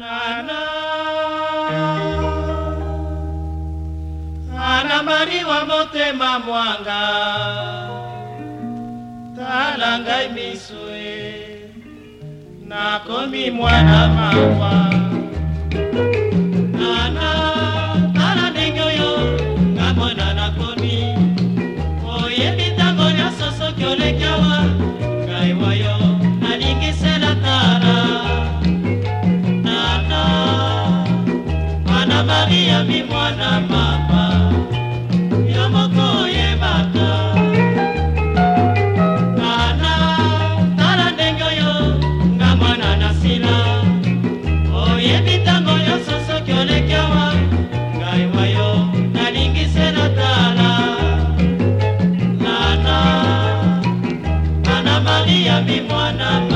ana mari wa motema mwanga tala ngai miso e nakomi mwana mawa nana Panama.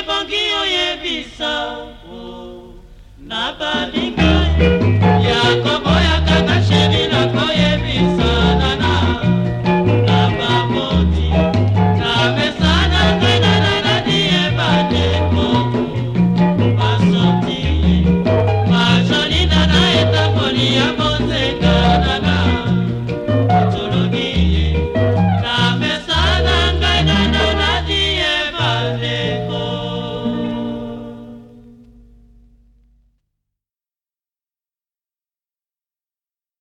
ebongi oyebisa na baninga yakoboyakanga sheri nakoyebisa